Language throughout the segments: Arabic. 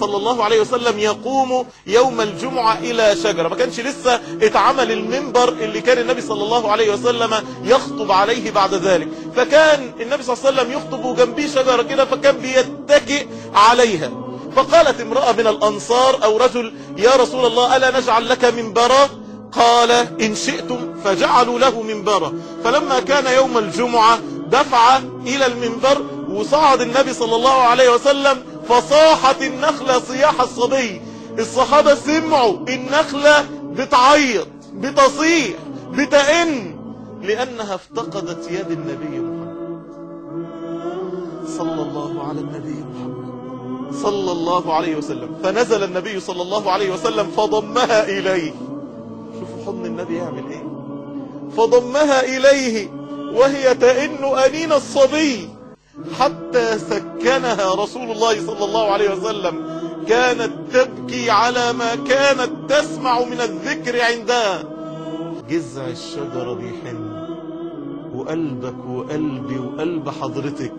صلى الله عليه وسلم يقوم يوم الجمعة إلى شجرة. ما كانش لسه اتعمل المنبر اللي كان النبي صلى الله عليه وسلم يخطب عليه بعد ذلك. فكان النبي صلى الله عليه وسلم يخطب وجنبيه شجرة كده فكان بيتكئ عليها. فقالت امرأة من الأنصار أو رجل يا رسول الله ألا نجعل لك منبرا؟ قال إن شئتم فجعلوا له منبرا. فلما كان يوم الجمعة دفع إلى المنبر وصعد النبي صلى الله عليه وسلم فصاحت النخلة صياح الصبي. الصحابة سمعوا النخلة بتعيط بتصيح بتئن لأنها افتقدت يد النبي محمد. صلى الله على النبي محمد. صلى الله عليه وسلم. فنزل النبي صلى الله عليه وسلم فضمها إليه. شوفوا حضن النبي يعمل إيه؟ فضمها إليه وهي تئن أنين الصبي. حتى سكنها رسول الله صلى الله عليه وسلم كانت تبكي على ما كانت تسمع من الذكر عندها. جذع الشجرة بيحن وقلبك وقلبي وقلب حضرتك.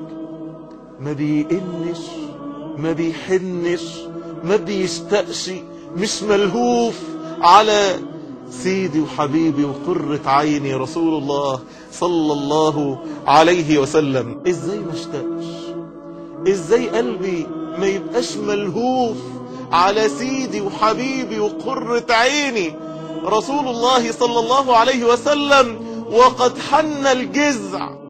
ما بيئنش ما بيحنش ما بيشتقش مش ملهوف على سيدي وحبيبي وقرة عيني رسول الله صلى الله عليه وسلم. إزاي ما اشتقش؟ إزاي قلبي ما يبقاش ملهوف على سيدي وحبيبي وقرة عيني رسول الله صلى الله عليه وسلم وقد حن الجذع.